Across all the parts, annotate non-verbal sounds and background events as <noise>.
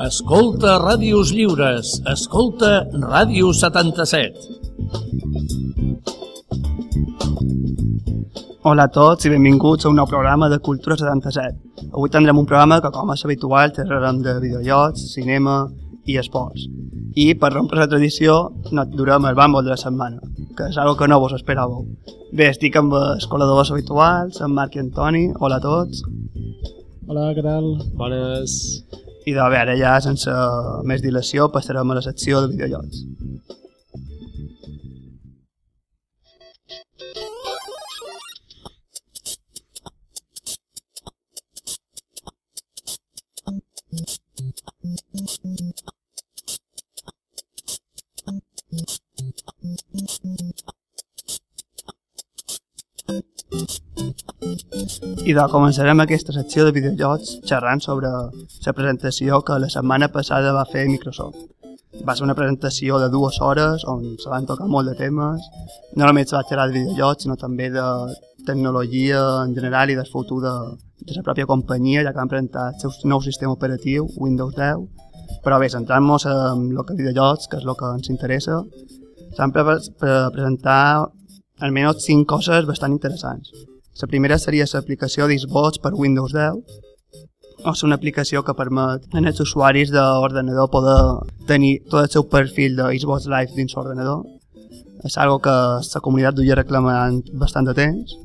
Escolta Ràdios Lliures. Escolta Ràdio 77. Hola a tots i benvinguts a un nou programa de Cultura 77. Avui tindrem un programa que, com és habitual, xerrarem de videojocs, cinema i esports. I per rompre la tradició, no durem el bàmbol de la setmana, que és una que no vos esperàveu. Bé, estic amb els col·laboradors habituals, en Marc i Antoni. Hola a tots. Hola, què tal? Bones. I de veure, ja sense més dilació passarem a la secció de videojocs. I de començarem aquesta secció de videojocs xerrant sobre la presentació que la setmana passada va fer Microsoft. Va ser una presentació de dues hores on se van tocar molt de temes. No només va xerrar de videojocs, sinó també de tecnologia en general i del futur de, de la pròpia companyia, ja que han presentat el seu nou sistema operatiu, Windows 10. Però bé, centrant-nos en el que videojocs, que és el que ens interessa, s'han pre pre presentat almenys cinc coses bastant interessants. La primera seria l'aplicació d'Xbox per Windows 10, o és una aplicació que permet als usuaris d'ordenador poder tenir tot el seu perfil de Xbox Live dins l'ordenador. És algo que la comunitat duia reclamant bastant de temps.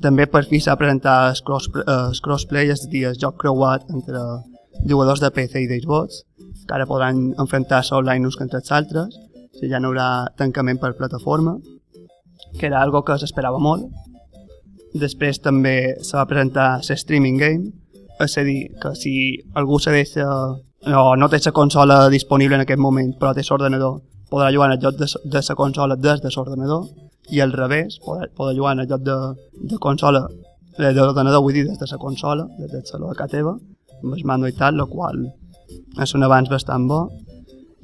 També per fi s'ha presentat el, cross, el crossplay, és a dir, el joc creuat entre jugadors de PC i d'Xbox, que ara podran enfrontar-se online uns contra els altres, si ja no hi haurà tancament per plataforma, que era algo que s'esperava molt Després també se va presentar la streaming game, és a dir, que si algú se deixa no, no té la consola disponible en aquest moment, però té l'ordenador, podrà jugar en el joc de, de la consola des de l'ordenador i al revés, podrà, jugar en el joc de, de consola de l'ordenador, vull dir, des de la consola, des del saló de teva, amb el mando i tal, el qual és un avanç bastant bo.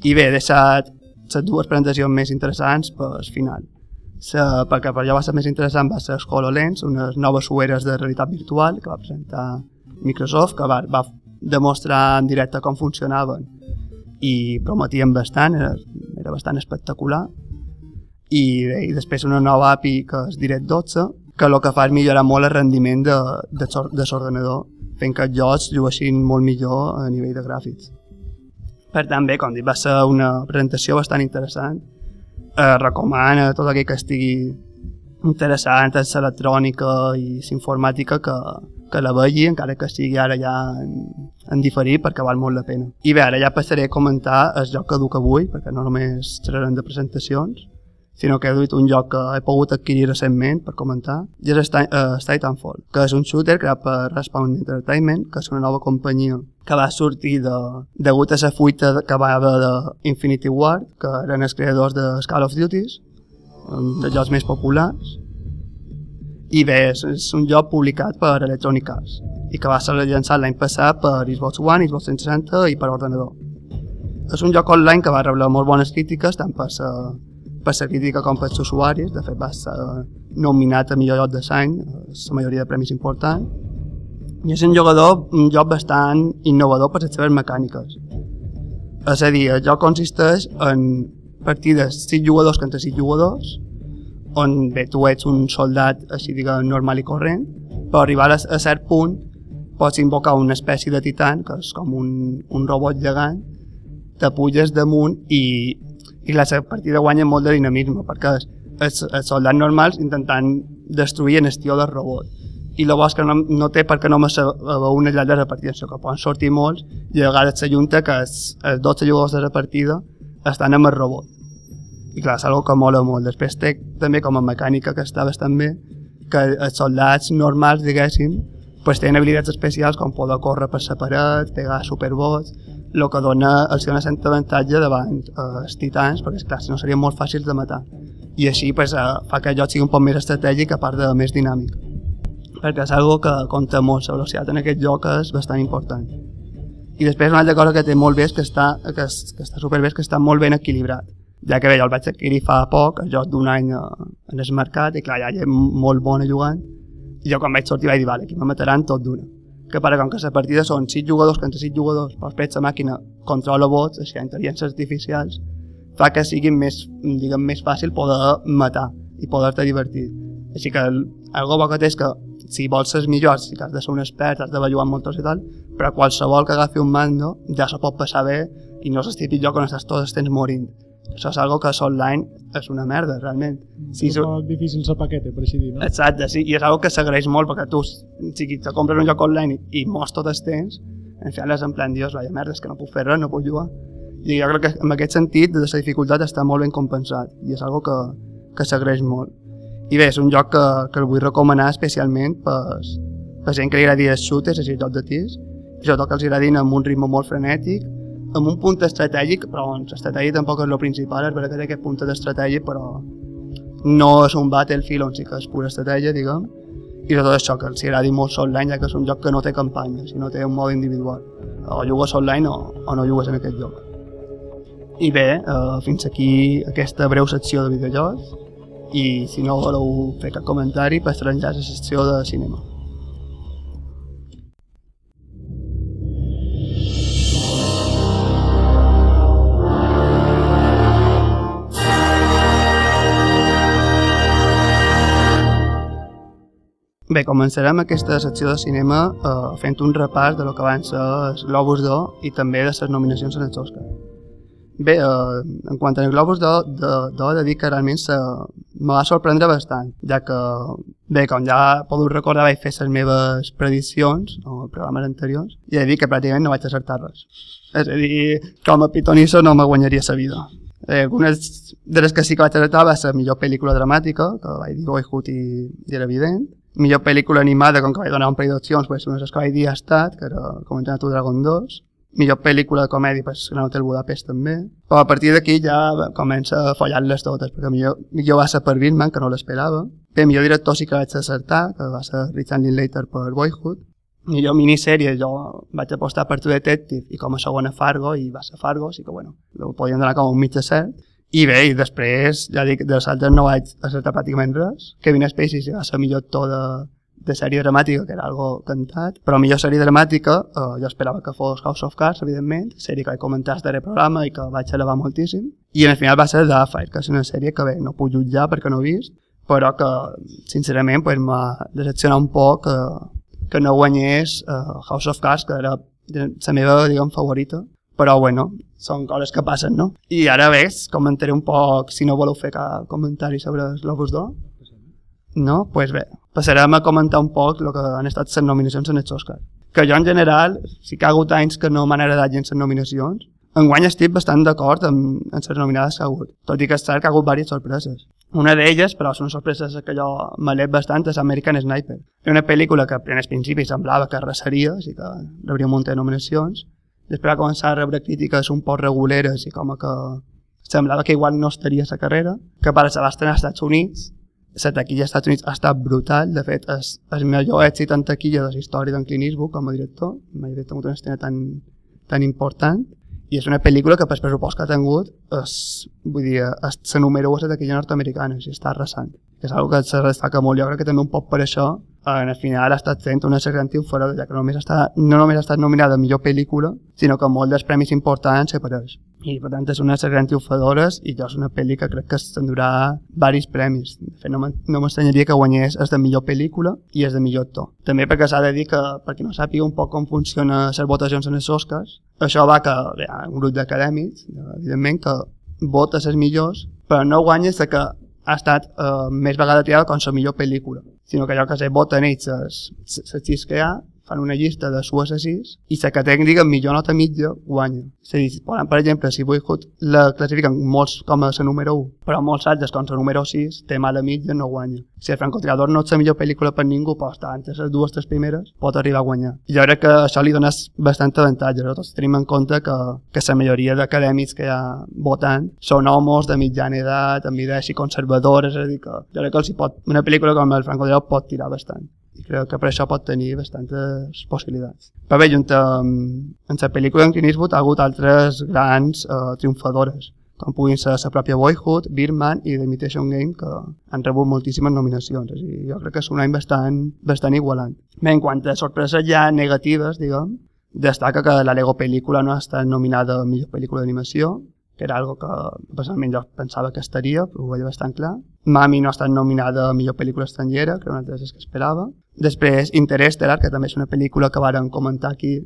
I bé, he deixat les dues presentacions més interessants per al final. Sa, perquè per allò va ser més interessant va ser HoloLens, unes noves ulleres de realitat virtual que va presentar Microsoft, que va, va demostrar en directe com funcionaven i prometien bastant, era, era bastant espectacular. I, i després una nova API que és Direct 12, que el que fa és millorar molt el rendiment de, de, de l'ordenador, fent que els jocs juguessin molt millor a nivell de gràfics. Per tant, bé, com dic, va ser una presentació bastant interessant eh, recomana tot aquell que estigui interessant en l'electrònica i l'informàtica que, que la vegi, encara que sigui ara ja en, en diferir, perquè val molt la pena. I bé, ara ja passaré a comentar el joc que duc avui, perquè no només seran de presentacions, sinó que he duit un joc que he pogut adquirir recentment per comentar, i és uh, Titanfall, que és un shooter creat per Respawn Entertainment, que és una nova companyia que va sortir de, degut a la fuita que va haver d'Infinity Ward, que eren els creadors de Call of Duty, dels jocs més populars, i bé, és, és un joc publicat per Electronic Arts i que va ser llançat l'any passat per Xbox One, Xbox 360 i per ordenador. És un joc online que va rebre molt bones crítiques tant per la per la crítica com pels usuaris, de fet va ser nominat a millor joc de l'any, la majoria de premis importants, i és un jugador, un joc bastant innovador per les seves mecàniques. És a dir, el joc consisteix en partides 6 jugadors contra 6 jugadors, on bé, tu ets un soldat així diguem normal i corrent, però arribar a, a cert punt pots invocar una espècie de titan, que és com un, un robot gegant, te puges damunt i i la partida guanya molt de dinamisme perquè els, els, els soldats normals intentant destruir en estiu del robot. I el bosc no, no té perquè no només una llarga de partida, sinó que poden sortir molts i a vegades s'ajunta que els, els 12 jugadors de la partida estan amb el robot. I clar, és una que mola molt. Després té també com a mecànica que està bastant bé que els soldats normals diguéssim pues, tenen habilitats especials com poder córrer per separat, pegar superbots el que dona el seu cert avantatge davant eh, els titans, perquè clar, si no serien molt fàcils de matar. I així pues, eh, fa que el joc sigui un poc més estratègic a part de més dinàmic. Perquè és algo que compta molt, la velocitat en aquest joc és bastant important. I després una altra cosa que té molt bé és que està, que, que està superbé és que està molt ben equilibrat. Ja que bé, jo el vaig adquirir fa poc, el joc d'un any eh, en el mercat, i clar, ja hi ha molt bona jugant, i jo quan vaig sortir vaig dir, vale, aquí me mataran tot d'una que per com que la partida són 6 jugadors contra 6 jugadors, però després la màquina controla vots, així intel·ligències artificials, fa que sigui més, diguem, més fàcil poder matar i poder-te divertir. Així que el, el bo que té és que si vols ser millor, que has de ser un expert, has d'haver jugat molts i tal, però qualsevol que agafi un mando ja se pot passar bé i no s'estigui pitjor quan estàs tots els temps morint. Això és algo que online és una merda, realment. Sí, és un difícil ser paquete, per així dir, no? Exacte, sí, i és algo que s'agraeix molt, perquè tu, si te compres un joc online i, i mos tot el temps, en final és en plan, dios, vaya merda, és que no puc fer res, no puc jugar. I jo crec que en aquest sentit, de la dificultat està molt ben compensat, i és algo que, que s'agraeix molt. I bé, és un joc que, que el vull recomanar especialment per, per gent que li agradi els shooters, és a dir, joc de tirs, i sobretot que els agradin amb un ritme molt frenètic, amb un punt estratègic, però doncs, l'estratègia tampoc és el principal, és veritat que té aquest punt d'estratègia, però no és un Battlefield on sí que és pura estratègia, diguem, i tot això, que els agradi molt online, ja que és un joc que no té campanya, sinó té un mode individual. O jugues online o, o no jugues en aquest joc. I bé, eh, fins aquí aquesta breu secció de videojocs, i si no voleu fer cap comentari, passarem ja a la secció de cinema. Bé, començarem aquesta secció de cinema eh, fent un repàs de lo que van ser els Globus d'Or i també de les nominacions en els Oscar. Bé, eh, en quant al Globus d'Or, de, de, de dir que realment se, me va sorprendre bastant, ja que, bé, com ja podeu recordar, vaig fer les meves prediccions, o programes anteriors, i he dir que pràcticament no vaig acertar res. És a dir, com a pitonisso no me guanyaria la vida. Eh, algunes de les que sí que vaig acertar va ser millor pel·lícula dramàtica, que vaig dir Boyhood i, i era evident, millor pel·lícula animada, com que vaig donar un parell d'opcions, pues, de les que vaig dir ha estat, que era Com entrenar tu Dragon 2. Millor pel·lícula de comèdia, pues, Gran Hotel Budapest també. Però a partir d'aquí ja comença a follar-les totes, perquè millor, millor va ser per Birdman, que no l'esperava. Bé, millor director sí que vaig acertar, que va ser Richard Linklater per Boyhood. Millor minissèrie, jo vaig apostar per True Detective i com a segona Fargo, i va ser Fargo, així que bueno, ho podien donar com un de cert. I bé, i després, ja dic, dels altres no vaig acertar pràcticament res. Kevin Spacey va ser millor actor de, de sèrie dramàtica, que era algo cantat, però millor sèrie dramàtica, eh, jo esperava que fos House of Cards, evidentment, sèrie que vaig comentar al darrer programa i que vaig elevar moltíssim, i en el final va ser The Fire, que és una sèrie que bé, no puc jutjar perquè no he vist, però que, sincerament, pues, m'ha decepcionat un poc que, que no guanyés uh, House of Cards, que era la meva, diguem, favorita, però bueno, són coses que passen, no? I ara ves, comentaré un poc, si no voleu fer cap comentari sobre els Globus d'Or. No? Doncs pues bé, passarem a comentar un poc el que han estat les nominacions en els Oscars. Que jo en general, sí que ha hagut anys que no m'han agradat gens les nominacions, Enguany estic bastant d'acord amb, amb les nominades que ha hagut, tot i que és cert que ha hagut diverses sorpreses. Una d'elles, però són sorpreses que jo m'alet bastant, és American Sniper. És una pel·lícula que en el principi semblava que arrasaria, així que rebria un munt de nominacions, després va començar a rebre crítiques un poc reguleres i com que semblava que igual no estaria a la carrera, que per se va estrenar als Estats Units, la taquilla als Estats Units ha estat brutal, de fet és el millor èxit en taquilla de la història d'en Clint Eastwood com a director, mai havia tingut una estrena tan, tan important, i és una pel·lícula que per pressupost que ha tingut és, vull dir, és la número 1 de taquilla nord-americana, i està arrasant. Que és una que se destaca molt, jo crec que també un poc per això en el final ha estat fent una gran triomfadora, ja que només està, no només ha estat nominada a millor pel·lícula, sinó que molt dels premis importants s'apareix. I per tant és una de les triomfadores i jo és una pel·li que crec que s'endurà diversos premis. De fet, no m'estranyaria que guanyés és de millor pel·lícula i és de millor actor. També perquè s'ha de dir que, per qui no sàpiga un poc com funciona les votacions en els Oscars, això va que hi ha un grup d'acadèmics, evidentment, que vota les millors, però no guanya que ha estat eh, més vegada triada com la millor pel·lícula, sinó que allò que voten ells, les hi ha, fan una llista de sues a sis i la que tècnica millor nota mitja guanya. És a dir, poden, per exemple, si Boyhood la classifiquen molts com a la número 1, però molts altres com la número 6 té mala mitja no guanya. Si el francotirador no és la millor pel·lícula per ningú, però està entre les dues tres primeres, pot arribar a guanyar. I jo crec que això li dona bastant avantatge, sobretot tenim en compte que, que la majoria d'acadèmics que hi ha votant són homes de mitjana edat, amb idees així conservadores, és a dir, que jo crec que els pot, una pel·lícula com el francotirador pot tirar bastant i crec que per això pot tenir bastantes possibilitats. Però bé, junt amb, en la pel·lícula en Clint Eastwood ha hagut altres grans eh, triomfadores, com puguin ser la pròpia Boyhood, Birdman i The Imitation Game, que han rebut moltíssimes nominacions. És dir, jo crec que és un any bastant, bastant igualant. Bé, en quant a sorpreses ja negatives, diguem, destaca que la Lego pel·lícula no ha estat nominada a millor pel·lícula d'animació, que era algo que personalment jo pensava que estaria, però ho veia bastant clar. Mami no ha estat nominada a millor pel·lícula estrangera, que era una de les que esperava. Després, Interstellar, que també és una pel·lícula que varen comentar aquí,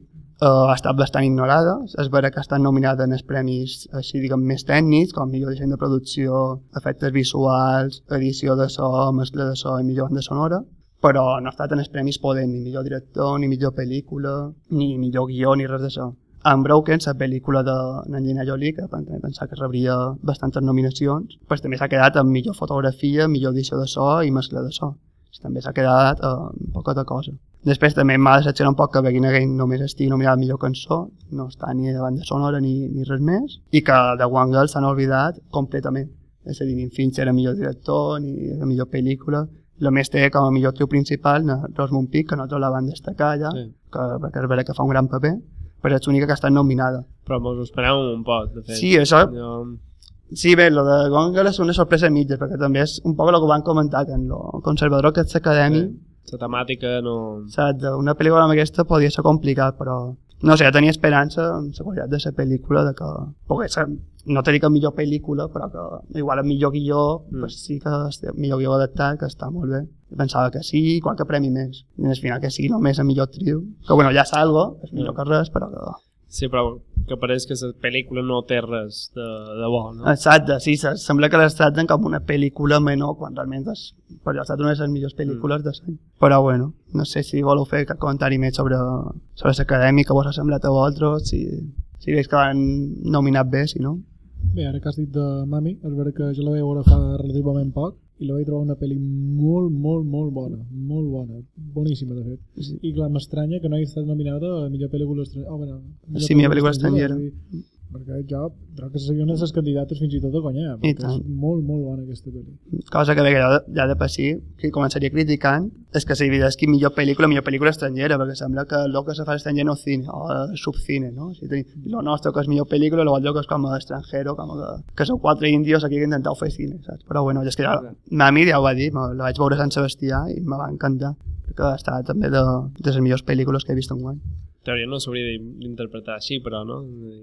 uh, ha estat bastant ignorada. És vera que estat nominada en els premis així, diguem, més tècnics, com millor disseny de producció, efectes visuals, edició de so, mescla de so i millor banda sonora però no ha estat en els premis Poden, ni millor director, ni millor pel·lícula, ni millor guió, ni res d'això. Unbroken, la pel·lícula de Angelina Jolie, que també pensava que rebria bastantes nominacions, pues també s'ha quedat amb millor fotografia, millor edició de so i mescla de so. També s'ha quedat eh, poca de cosa. Després també m'ha decepcionat un poc que Begin Again només estigui nominat millor cançó, no està ni de banda sonora ni, ni res més, i que de One Girl s'han oblidat completament. És a dir, ni Fincher era millor director, ni era millor pel·lícula, el més té com a millor trio principal Rosamund Pike, que nosaltres la van destacar allà, sí. que, perquè és vera que fa un gran paper, però és l'única que ha estat nominada. Però mos ho esperàvem un poc, de fet. Sí, això... Jo... Sí, bé, lo de Gone és una sorpresa mitja, perquè també és un poc el que van comentar, que en lo conservador que ets acadèmic... Sí, la temàtica no... Saps, una pel·lícula amb aquesta podria ser complicat, però... No sé, ja tenia esperança en la qualitat de la pel·lícula, de que pogués ser, no te dic millor pel·lícula, però que igual el millor guió, mm. pues sí que el millor guió adaptat, que està molt bé pensava que sí, qualque premi més. I al final que sigui només el millor trio. Que bueno, ja salgo, és millor mm. que res, però que... Sí, però que pareix que la pel·lícula no té res de, de bo, no? Exacte, sí, sembla que les tracten com una pel·lícula menor, quan realment és, per jo ha estat una de les millors pel·lícules mm. de l'any. Però bueno, no sé si voleu fer cap comentari més sobre, sobre l'acadèmica, que vos ha semblat a vosaltres, si, si veus que van nominat bé, si no. Bé, ara que has dit de Mami, és vera que jo la vaig veure fa relativament poc, i la vaig trobar una pel·li molt, molt, molt bona, molt bona, boníssima de fet. Sí. I clar, m'estranya que no hagi estat nominada a millor pel·lícula estrangera. Oh, bueno, millor sí, millor pel·lícula estrangera. estrangera perquè jo crec que seria una de les candidates fins i tot a guanyar, perquè és molt, molt bona aquesta pel·li. Cosa que bé, ja, ja de per si, que començaria criticant, és que s'havia que millor pel·lícula, millor pel·lícula estrangera, perquè sembla que el que se fa estranger no cine, o subcine, no? Si tenim lo nostre que és millor pel·lícula, el que és com a estrangero, com que, que sou quatre índios aquí que intenteu fer cine, saps? Però bueno, és que ja, mami ja ho va dir, la vaig veure a Sant Sebastià i me va encantar, perquè estat també de, de les millors pel·lícules que he vist en guany teoria no s'hauria d'interpretar així, però, no?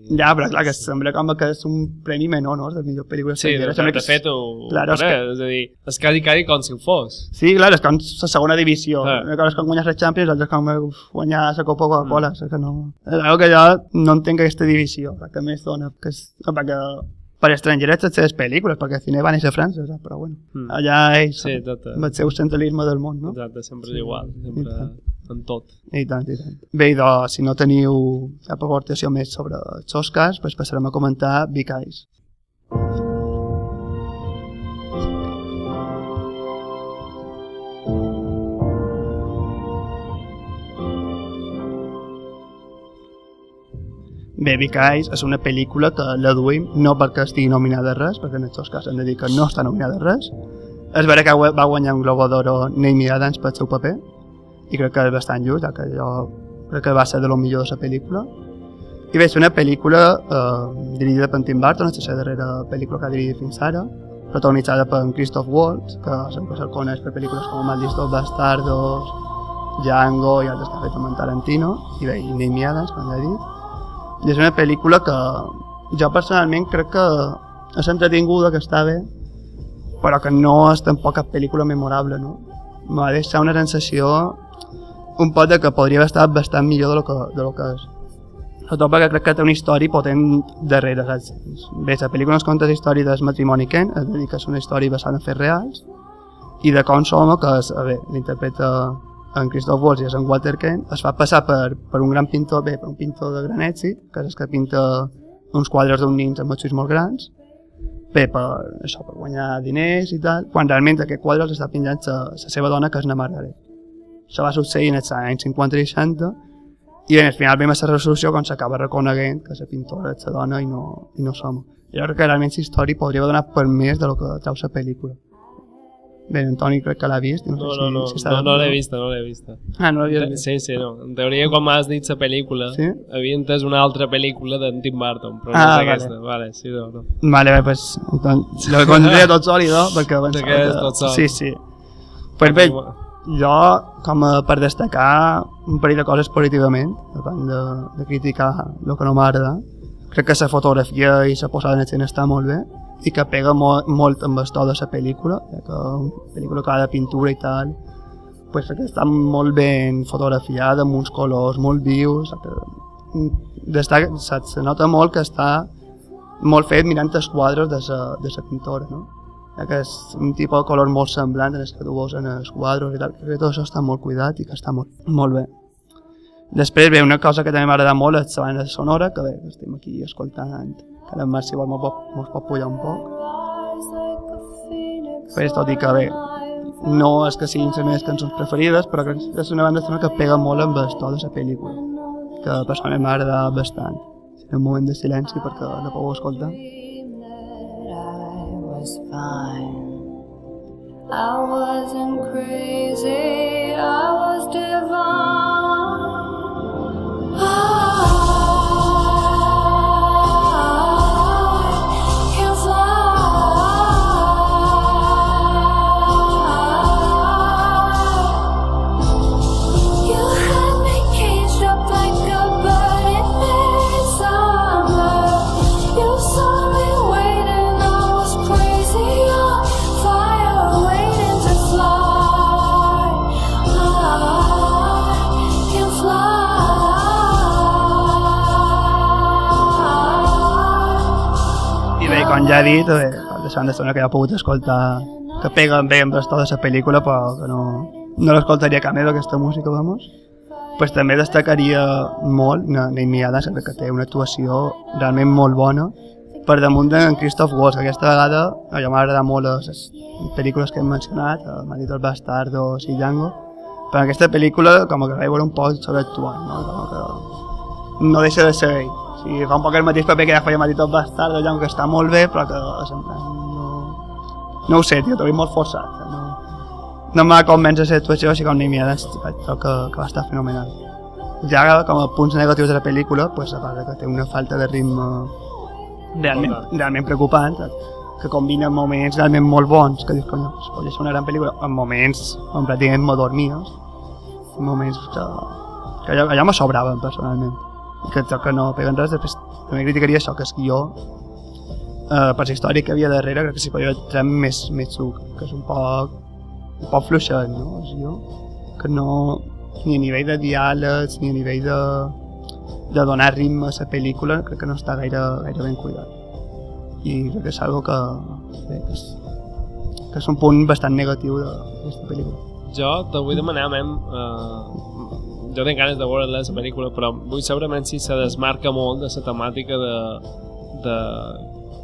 Ja, però clar, que sembla com que és un premi menor, no?, de millor pel·lícula sí, estrangera. Sí, de fet, ho... Claro, és, que... és a dir, és quasi, quasi com si ho fos. Sí, clar, és com la segona divisió. Ah. Una cosa és com guanyar la Champions, l'altra és com guanyar la Copa Coca-Cola, mm. que no... És algo que jo no entenc aquesta divisió, que més dona, que és... perquè per estrangers les seves pel·lícules, perquè el cine va néixer a França, però bueno, mm. allà ells, sí, tot, amb el seu centralisme del món, no? Exacte, sempre és igual, sempre en tot. I tant, i tant. Bé, doncs, si no teniu cap aportació més sobre els Oscars, doncs passarem a comentar Big Eyes. Baby Eyes és una pel·lícula que la duim no perquè estigui nominada a res, perquè en aquests casos hem de dir que no està nominada a res. És vera que va guanyar un Globo d'Oro Naomi Adams pel seu paper, i crec que és bastant just, ja que jo crec que va ser de lo millor de la pel·lícula. I bé, és una pel·lícula eh, dirigida per Tim Burton, és la darrera pel·lícula que ha dirigit fins ara, protagonitzada per Christoph Waltz, que sempre se'l coneix per pel·lícules com Malditos Bastardos, Django i altres que ha fet amb Tarantino, i bé, i Naomi Adams, com ja he dit. I és una pel·lícula que jo personalment crec que és entretinguda, que està bé, però que no és tampoc cap pel·lícula memorable, no? M'ha deixat una sensació un pot de que podria haver estat bastant millor de lo que, de lo que és. Sobretot perquè crec que té una història potent darrere, saps? Bé, la pel·lícula ens conta la història del matrimoni Ken, és a dir, que és una història basada en fets reals, i de com som, que és, veure, l'interpreta en Christoph Waltz i en Walter Kent, es fa passar per, per un gran pintor, bé, per un pintor de gran èxit, que és que pinta uns quadres d'un nins amb motxos molt grans, bé, per, això, per guanyar diners i tal, quan realment aquest quadre els està pinjant la, la seva dona, que és na Margaret. Això va succeir en els anys 50 i 60, i bé, al final ve la resolució quan s'acaba reconeguent que la pintora és la dona i no, i no som. Jo crec que realment la història podria donar per més de lo que trau la pel·lícula. Bé, Antoni crec que l'ha vist. No, No, sé no, si, no, si no, no l'he vista, no l'he vista. Ah, no l'havies vist. Sí, sí, no. En teoria, quan m'has dit la pel·lícula, Sí? havia entès una altra pel·lícula d'en Tim Burton, però no Ah, és vale. aquesta. Vale, sí, no, no. Vale, bé, pues, doncs, lo pondré tot sòlido, <laughs> perquè pensava Te quedes tot sol. Sí, sí. Pues bé, jo, com a, per destacar un parell de coses positivament, banda de, de criticar el que no m'agrada, crec que la fotografia i la posada en escena està molt bé i que pega molt, molt amb el to de la pel·lícula, ja que una pel·lícula que ha de pintura i tal, pues que està molt ben fotografiada, amb uns colors molt vius, que destaca, se, se nota molt que està molt fet mirant els quadres de la, de la pintora, no? Ja que és un tipus de color molt semblant els que tu veus en els quadres i tal, que tot això està molt cuidat i que està molt, molt bé. Després, bé, una cosa que també m'agrada molt és la banda sonora, que bé, estem aquí escoltant, que la Mercy vol mos pot, pot pujar un poc. Pues, tot i que bé, no és que siguin les meves cançons preferides, però que és una banda sonora que pega molt amb el to de la pel·lícula, que personalment m'agrada bastant. Un moment de silenci perquè la puc escoltar. Was fine. I wasn't crazy, I was divine. I ja he dit, bé, les bandes sonores que ja he pogut escoltar que peguen bé amb el to de la pel·lícula, però que no, no l'escoltaria cap més d'aquesta música, vamos. Pues també destacaria molt Na- Naomi Adams, que té una actuació realment molt bona, per damunt d'en Christoph Waltz, que aquesta vegada a mi m'agrada molt les, les pel·lículos que hem mencionat, el Malditos Bastardos i Django, però en aquesta pel·lícula com que vaig veure un poc sobreactuant, no? Com que no deixa de ser ell. O sigui, fa un poc el mateix paper que ja feia Malditos Bastardos, Django, que està molt bé, però que és en plan, no, no ho sé, tio, t'ho molt forçat. No, no m'ha convèncer la situació, així com Naomi Adams, crec que, que va estar fenomenal. Ja com a punts negatius de la pel·lícula, pues, a part que té una falta de ritme realment, realment preocupant, que combina moments realment molt bons, que dius, conyo, es podria ser una gran pel·lícula, amb moments on pràcticament me dormies, moments que, que allò, allò me sobraven personalment, que, que no peguen res, després també criticaria això, que és guió, eh, per la història que havia darrere, crec que s'hi podia treure més, més suc, que és un poc, un poc fluixet, no? El guió, que no, ni a nivell de diàlegs, ni a nivell de, de donar ritme a la pel·lícula, crec que no està gaire, gaire ben cuidat. I crec que és algo que, bé, que, és, que és un punt bastant negatiu d'aquesta pel·lícula. Jo te vull demanar, mem, uh, jo tinc ganes de veure la pel·lícula, però vull mem, si se desmarca molt de la temàtica de, de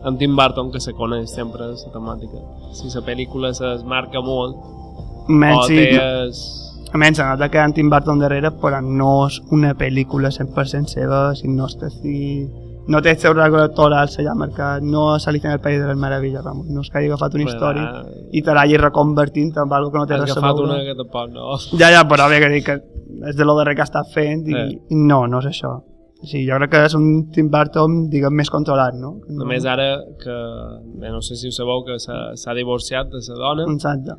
en Tim Burton, que se coneix sempre la temàtica. Si la pel·lícula se desmarca molt, Menys, o té... Es... a menys se nota que en Tim Burton darrere, però no és una pel·lícula 100% seva, si no és que si... No té el seu rasgo electoral allà marcat, no és Alicia en el País de les Meravelles, vamos, no és que hagi agafat una història i te l'hagi reconvertint en algo que no té Has res a agafat veure. una que tampoc no. <laughs> Ja, ja, però bé, que dic que és de lo darrer que està fent i, Eh. no, no és això. Sí, jo crec que és un Tim Burton, diguem, més controlat, no? No Només ara que, bé, no sé si ho sabeu, que s'ha s'ha divorciat de sa dona, Exacte.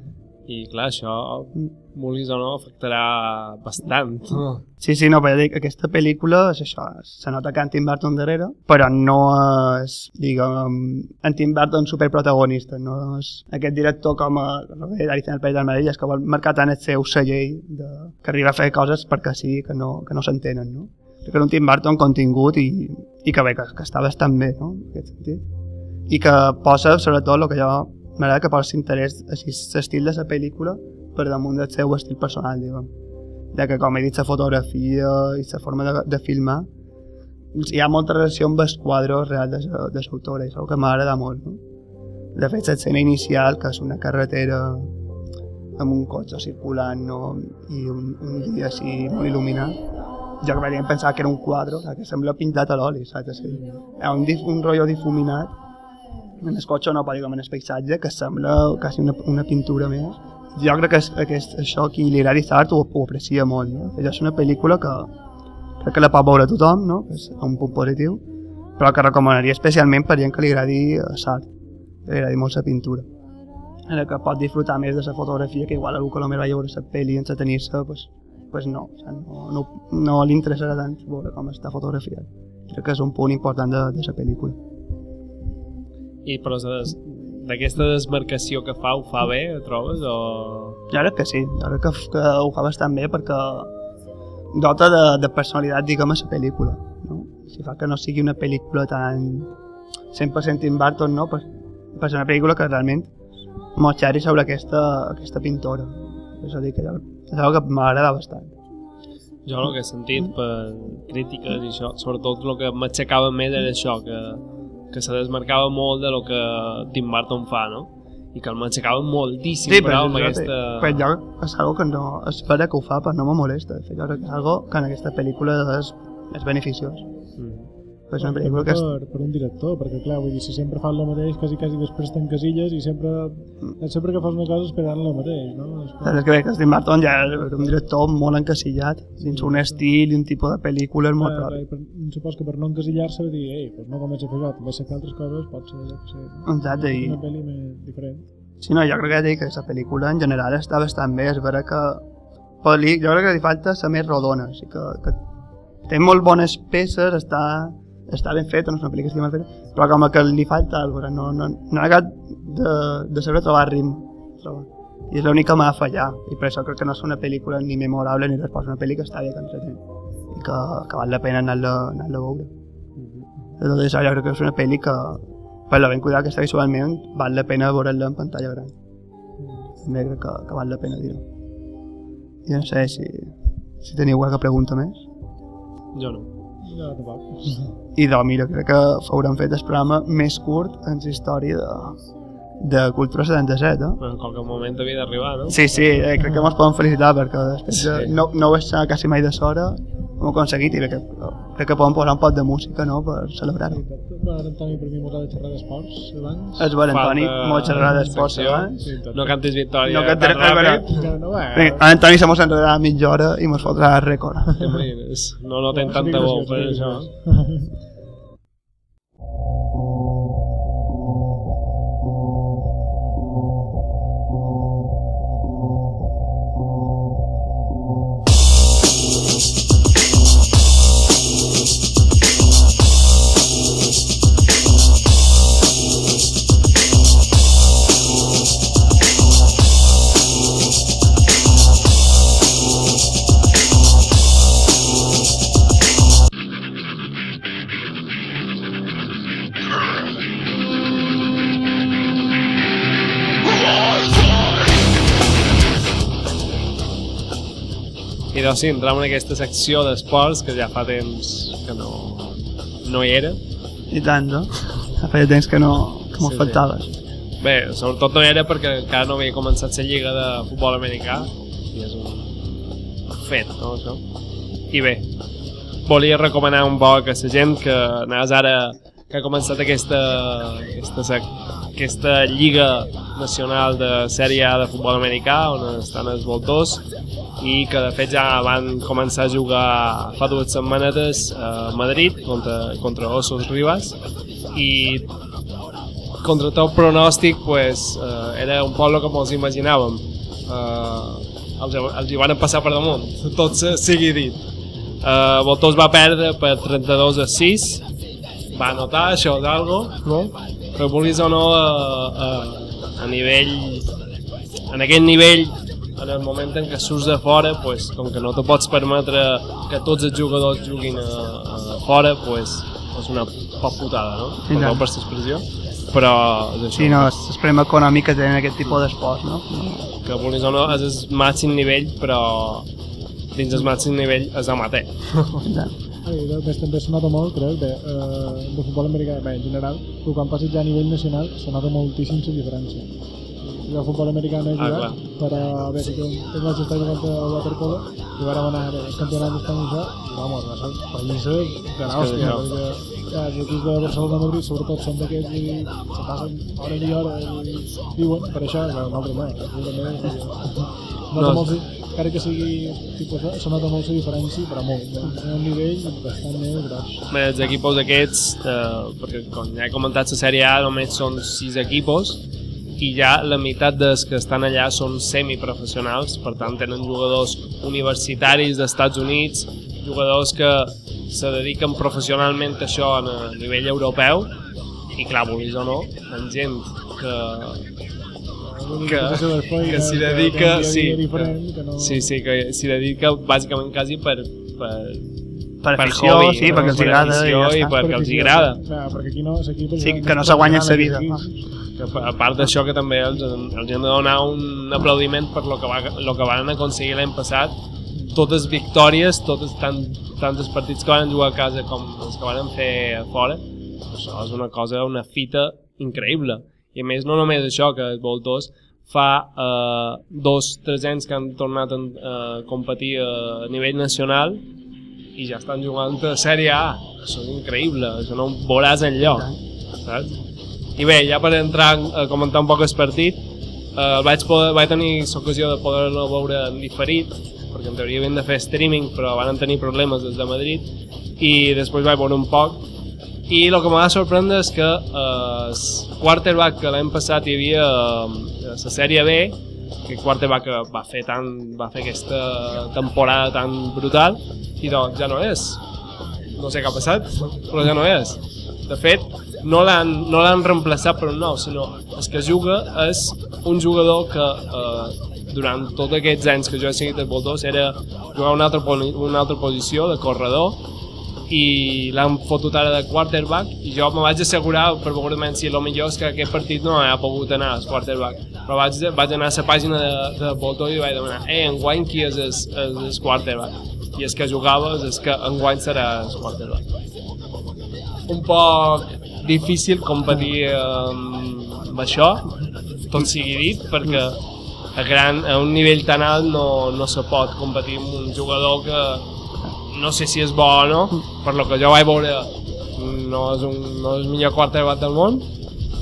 I clar, això, vulguis o no, afectarà bastant. Sí, sí, no, però ja dic, aquesta pel·lícula és això, se nota que en Tim Burton darrere, però no és, diguem, en Tim Burton superprotagonista, no és aquest director com a de les Meravelles, que vol marcar tant el seu celler de, que arriba a fer coses perquè sí, que no, que no s'entenen, no? Que és un Tim Burton contingut i, i que bé, que, que està bastant bé, no? En aquest sentit. I que posa, sobretot, el que jo m'agrada que posa interès, així, l'estil de la pel·lícula per damunt del seu estil personal, diguem ja que com he dit la fotografia i la forma de, de filmar hi ha molta relació amb els quadros reals de, de l'autora i és el que m'agrada molt no? de fet l'escena inicial que és una carretera amb un cotxe circulant no? i un, un dia així molt il·luminat jo que vaig pensar que era un quadre que sembla pintat a l'oli saps? Sí. Hi ha un, un rotllo difuminat en el cotxe no, diguem en el paisatge, que sembla quasi una, una pintura més. Jo crec que és, aquest, això qui li agradi l'art ho, ho aprecia molt, no? Allò és una pel·lícula que crec que la pot veure tothom, no? És un punt positiu, però que recomanaria especialment per gent que li agradi eh, l'art, que li agradi molt la pintura. En la que pot disfrutar més de la fotografia, que igual algú que només va veure la pel·li i entretenir-se, pues, pues no, o sigui, no, no, no li interessarà tant veure com està fotografiat. Crec que és un punt important de, de la pel·lícula. I però des- d'aquesta desmarcació que fa, ho fa bé, trobes? O... Jo crec que sí, jo crec que, que ho fa bastant bé perquè dota de, de personalitat, diguem, a la pel·lícula. No? Si fa que no sigui una pel·lícula tan 100% Tim Burton, no? Per, per ser una pel·lícula que realment mostxari sobre aquesta, aquesta pintora. És a dir, que és una que m'agrada bastant. Jo el que he sentit per crítiques i això, sobretot el que m'aixecava més era això, que, que se desmarcava molt de lo que Tim Burton fa, no? I que el m'aixecava moltíssim, Sí, però amb aquesta... però jo és algo que no... És vera que ho fa, però no me molesta. De fet, Jo crec que és algo que en aquesta pel·lícula és, és beneficiós. Mm. És una pel·lícula que per, per un director, perquè clar, vull dir, si sempre fas el mateix, quasi quasi després t'encasilles i sempre, sempre que fas una cosa esperant el mateix, no? És com... Saps que bé, que Tim Burton ja era un director molt encasillat dins un estil i un tipus de pel·lícules molt Clar, propi. clar, i per, supos que per no encasillar-se dir, ei, doncs no comença a fer això, també sé fer altres coses, pot ser, jo què sé, no? Exacte, i una pel·li més diferent. sí, no, jo crec que, dic que la pel·lícula en general està bastant bé, és vera que jo crec que li falta ser més rodona, o sigui que, que té molt bones peces, està, està ben feta, no és una pel·lícula que estigui mal feta, però com que li falta alguna cosa, no, no, no ha acabat de, de saber trobar ritme. Trobar. I és l'únic que m'ha fallat, i per això crec que no és una pel·lícula ni memorable ni res, però és una pel·li que està bé, que entretén, i que, que val la pena anar-la anar a veure. De tot això, jo crec que és una pel·li que, per la ben cuidada que està visualment, val la pena veure-la en pantalla gran. També crec que, que val la pena dir-ho. I no sé si, si teniu alguna pregunta més. Jo no. Doncs, mira, crec que haurem fet el programa més curt en la història de, de Cultura 77, eh? En qualque moment havia d'arribar, no? Sí, sí, eh, crec que ens podem felicitar perquè després de, Sí. no, no ho vaig quasi mai de sora, ho hem aconseguit i crec que, crec que podem posar un pot de música no, per celebrar-ho. Va, Antoni, per mi m'ho de xerrar d'esports abans. És bon, Antoni, Falta molt xerrada d'esports abans. Tot. No cantis victòria No tan cantaré- és ràpid. no va. Bé, Antoni se mos enredarà mitja hora i mos fotrà el rècord. No, no tens tanta bo per això. Doncs sí, entrem en aquesta secció d'esports que ja fa temps que no, no hi era. I tant, no? Feia temps que no que mos Sí, sí. faltaves. Bé, sobretot no hi era perquè encara no havia començat la lliga de futbol americà i és un fet, no, això? I bé, volia recomanar un poc a la gent que anàs ara que ha començat aquesta, aquesta, sec- aquesta lliga nacional de sèrie A de futbol americà on estan els voltors i que de fet ja van començar a jugar fa dues setmanetes a Madrid contra, contra Osos Rivas. I contra tot pronòstic pues, eh, era un poble com els imaginàvem. Eh, els, els hi van passar per damunt <laughs> tot sigui dit. Eh, Voltors va perdre per 32 a 6 va notar això d'algo no? Però vulguis o no eh, eh, a nivell en aquest nivell en el moment en què surts de fora pues, com que no te pots permetre que tots els jugadors juguin a, a fora pues, és una poc putada no? Perdó per l'expressió però és això, Sí, no, és el premi econòmic que tenen aquest tipus d'esports, no? que vulguis o no és el màxim nivell però dins del màxim nivell és amateur <laughs> I I després també se nota molt, crec, de, eh, de futbol americà, bé, en general, però quan passes ja a nivell nacional se nota moltíssim la diferència. Jo a futbol americà no he Ah, jugat, clar. però a veure, que tinc la gestió de el waterpolo i vam anar al campionat d'Espanya i i vamos, va ser països de l'hòstia, perquè Ja, els equips de Barcelona-Madrid sobretot són d'aquests i se passen hores i hores i viuen per això, que nosaltres no. nosaltres També, nota No. molt, encara que sigui tipus se nota molt la diferència, però molt. És un nivell bastant més gros. Bé, els equipos aquests, eh, perquè com ja he comentat, la sèrie A només són sis equipos i ja la meitat dels que estan allà són semiprofessionals, per tant tenen jugadors universitaris dels Estats Units, jugadors que se dediquen professionalment a això a nivell europeu i clar, vulguis o no, amb gent que, que, que s'hi dedica, sí, diferent, que, que no... sí, sí, que s'hi dedica bàsicament quasi per, per, Per per afició, hobby, sí, no? perquè els Per agrada i ja i perquè els agrada. Clar, perquè aquí no, l'equip... Sí, que no se guanyen sa vida. que a part d'això que també els, els hem de donar un aplaudiment per lo que, va, lo que van aconseguir l'any passat totes victòries, totes tant, tants els partits que van jugar a casa com els que van fer a fora això és una cosa, una fita increïble i a més no només això que els Voltors fa eh, dos, tres anys que han tornat a eh, competir a nivell nacional i ja estan jugant a Sèrie A això és increïble, això no ho veuràs enlloc saps? I bé, ja per entrar a comentar un poc el partit, eh, vaig, poder, vaig tenir l'ocasió de poder-lo veure en diferit, perquè en teoria havien de fer streaming, però van tenir problemes des de Madrid, i després vaig veure un poc. I el que m'ha va sorprendre és que eh, el quarterback que l'any passat hi havia eh, a la sèrie B, que quarterback que va fer, tan, va fer aquesta temporada tan brutal, i doncs ja no és. No sé què ha passat, però ja no és. De fet, no l'han no reemplaçat per un nou, sinó el que juga és un jugador que eh, durant tots aquests anys que jo he seguit els Voltors era jugar una altra, una altra posició de corredor i l'han fotut ara de quarterback i jo me vaig assegurar per veure si el millor és que aquest partit no ha pogut anar al quarterback. Però vaig, vaig anar a la pàgina de, de Voltor i vaig demanar eh, enguany qui és el, el, quarterback? I és que jugava és que enguany serà el quarterback. Un poc difícil competir amb, amb això, tot sigui dit, perquè a, gran, a un nivell tan alt no, no se pot competir amb un jugador que no sé si és bo o no, per lo que jo vaig veure no és, un, no és el millor quarterback del món,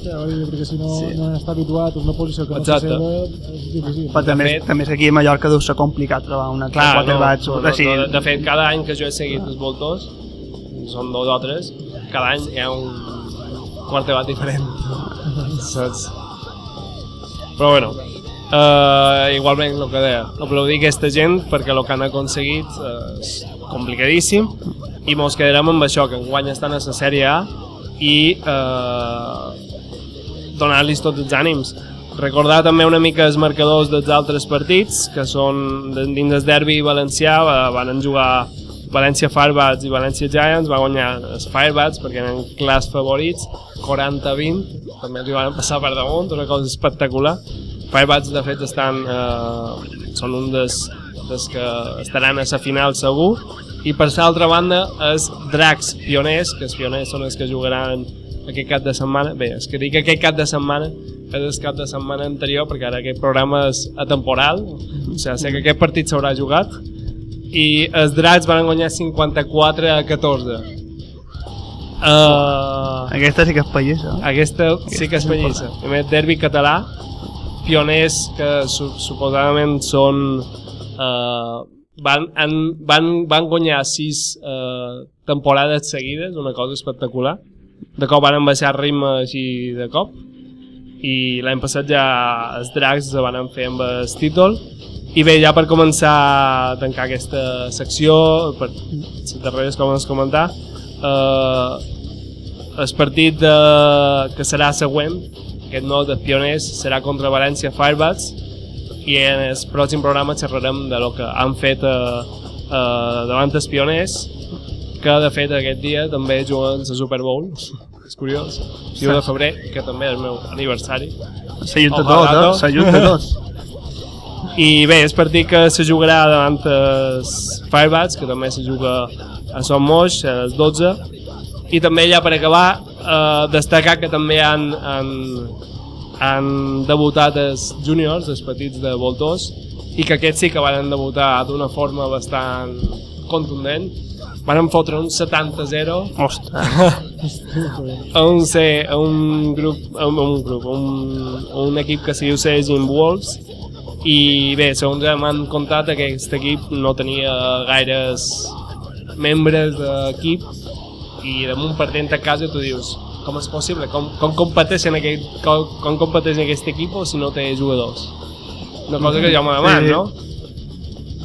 Ja, vull dir, perquè si no, Sí. sí. no està habituat a una posició que no Exacte. se seva, és difícil. Però també, fet- també és aquí a Mallorca deu ser complicat trobar un altre Clar, no, quarterback. no, no, així. no, de fet, cada any que jo he seguit els voltors, són dos o tres, cada any hi ha un quarterback diferent. <laughs> Saps? Però bueno, uh, igualment el que deia, aplaudir aquesta gent perquè el que han aconseguit uh, és complicadíssim i mos quedarem amb això, que enguany estan a la sèrie A i uh, donar-los tots els ànims. Recordar també una mica els marcadors dels altres partits, que són dins del derbi valencià, va- van jugar València Firebats i València Giants, va guanyar els Firebats perquè eren clars favorits, 40-20, també els van passar per damunt, una cosa espectacular. Firebats, de fet, estan, eh, són un dels, dels que estaran a la final segur, i per l'altra banda és Dracs Pioners, que els pioners són els que jugaran aquest cap de setmana. Bé, és que dic aquest cap de setmana és el cap de setmana anterior, perquè ara aquest programa és atemporal, o sigui, sé que aquest partit s'haurà jugat, i els Dracs van guanyar 54 a 14. Uh, Aquesta sí que és pallissa. aquesta sí que és pallissa. A més, derbi català, pioners que su suposadament són... Uh, van, han, van, van guanyar sis uh, temporades seguides, una cosa espectacular. De cop van baixar ritme així de cop. I l'any passat ja els dracs se van fer amb el títol. I bé, ja per començar a tancar aquesta secció, per les darreres com es comentar, eh, el partit de, que serà següent, aquest nou de pioners, serà contra València Firebats i en el pròxim programa xerrarem de lo que han fet eh, eh, davant els pioners que de fet aquest dia també juguen la Super Bowl <laughs> és curiós, 1 de febrer que també és el meu aniversari S'ajunta tot, eh? S'ajunta <laughs> tot. i bé, és partit que se jugarà davant els Firebats, que també se juga a Son Moix, a les 12. I també ja per acabar, eh, destacar que també han, han, han debutat els juniors, els petits de Voltors, i que aquests sí que van debutar d'una forma bastant contundent. van fotre un 70-0 Ostres. <laughs> a un, C, a un grup, a un, a un grup, a un, a un equip que se diu Sejin Wolves i bé, segons m'han contat aquest equip no tenia gaires membres d'equip i damunt partint a casa tu dius com és possible, com, com competeixen aquest, com, com competeix aquest equip si no té jugadors una cosa que jo me deman, Sí. no?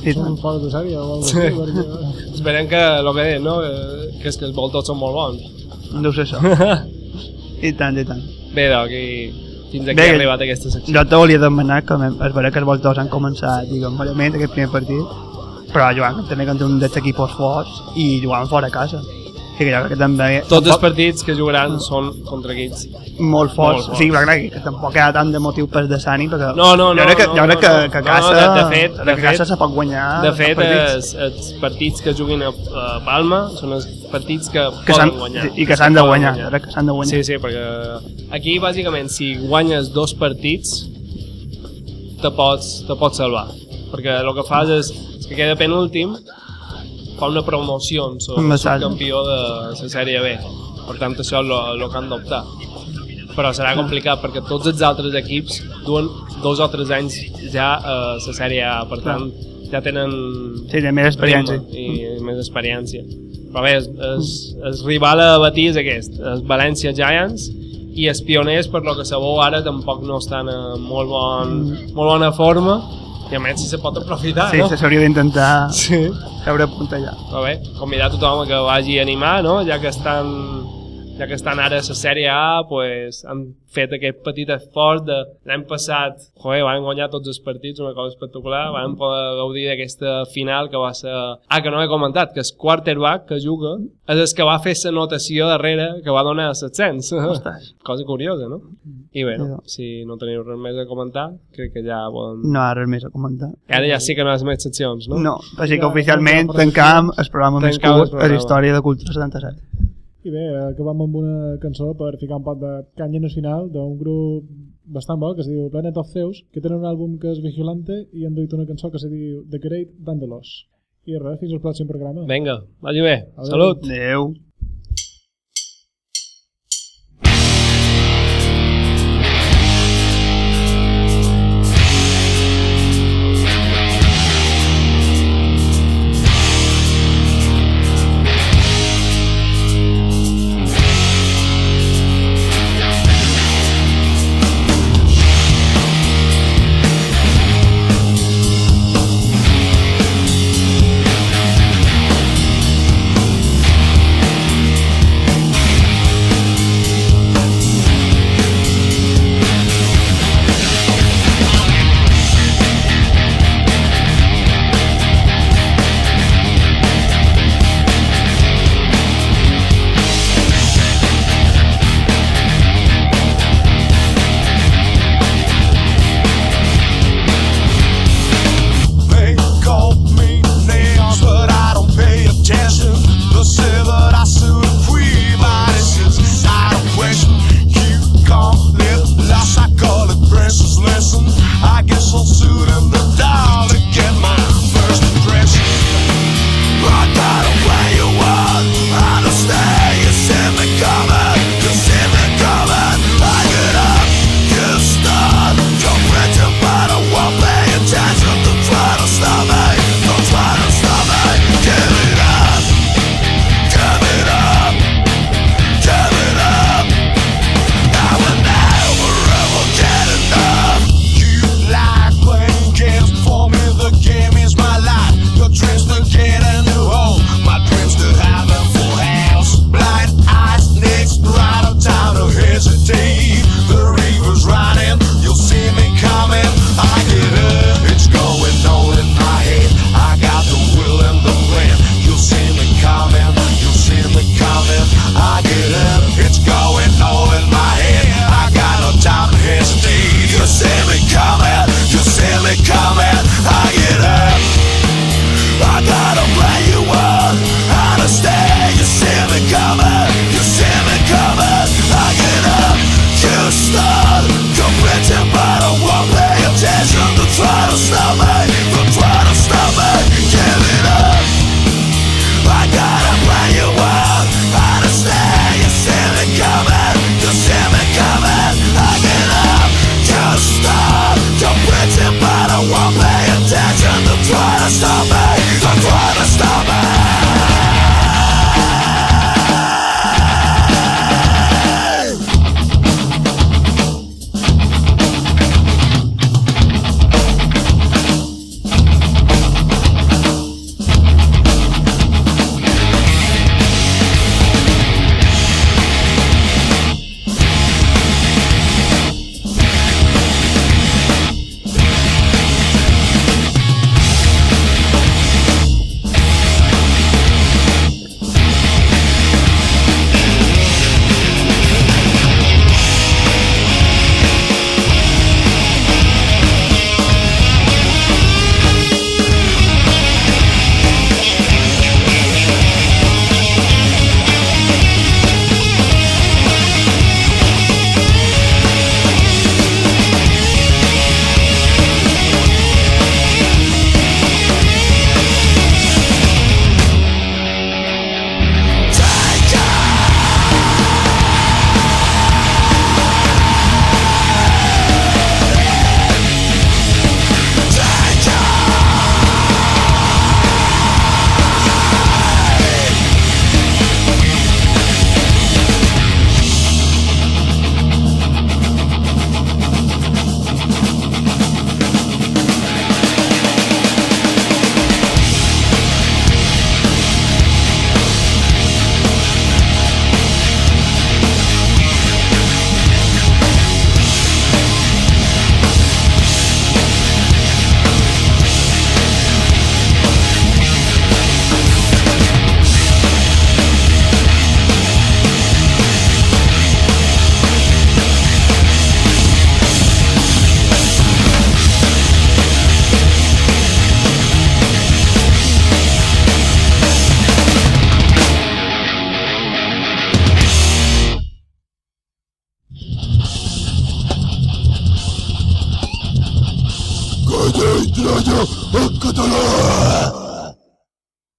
I Són tant. fora de sèrie o alguna Sí. cosa així, perquè... <laughs> Esperem que, el que deia, no? Que és que els volts tots són molt bons. Deu ser això. <laughs> I tant, i tant. Bé, doncs, aquí, fins aquí Bé, ha arribat aquesta secció. Jo te volia demanar que és veritat que els voltors han començat diguem, malament aquest primer partit però jugant també contra un dels equipos forts i jugant fora a casa que crec que també Tots els partits que jugaran són contra equips. molt forts, Molt forts. sí, però clar, que tampoc hi ha tant de motiu per desànim perquè No, no, no, jo crec que, jo crec que, que casa, no, de- de fet- que de casa fet- se pot guanyar De fet, els, els partits que juguin a, a Palma són els partits que, que poden guanyar. i que s'han de guanyar, jo crec que s'han de guanyar. Sí, sí, perquè aquí, bàsicament, si guanyes dos partits, te pots, te pots salvar. Perquè el que fas és, és que queda penúltim, fa una promoció Un massatge. campió de la sèrie B. Per tant, això és el que han d'optar. Però serà complicat perquè tots els altres equips duen dos o tres anys ja a la sèrie A, per tant, ja tenen Sí, té més experiència. ritme i més experiència. Però bé, el, el, el rival a batir és aquest, el València Giants, i els pioners, per lo que sabeu ara, tampoc no estan en molt, bon, molt bona forma, i a més si se pot aprofitar, Sí, no? se s'hauria d'intentar Sí. veure puntallar. Però bé, convidar tothom a que vagi a animar, no? Ja que estan, ja que estan ara a la sèrie A, pues, han fet aquest petit esforç de l'any passat, joder, van guanyar tots els partits, una cosa espectacular, van poder gaudir d'aquesta final que va ser... Ah, que no he comentat, que el quarterback que juga és el que va fer la notació darrere que va donar l'ascens. Ostres. <laughs> cosa curiosa, no? I bé, no, Sí. si no teniu res més a comentar, crec que ja podem... No res més a comentar. Ara ja sí que no hi ha més seccions, no? No, així que oficialment tancam el programa més Tancam curt la història de Cultura 77. I bé, acabam amb una cançó per ficar un pot de canya nacional d'un grup bastant bo que es diu Planet of Zeus, que tenen un àlbum que és Vigilante i han duit una cançó que se diu The Great Dandalos. I res, fins al pròxim programa. Vinga, vagi bé. Adéu. Salut! Adéu.